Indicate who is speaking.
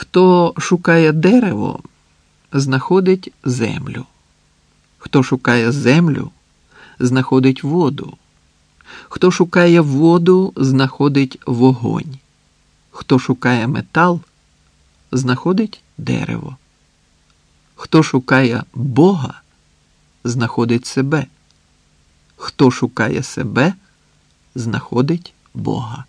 Speaker 1: Хто шукає дерево, знаходить землю. Хто шукає землю, знаходить воду. Хто шукає воду, знаходить вогонь. Хто шукає метал, знаходить дерево. Хто шукає Бога, знаходить себе. Хто шукає себе, знаходить Бога.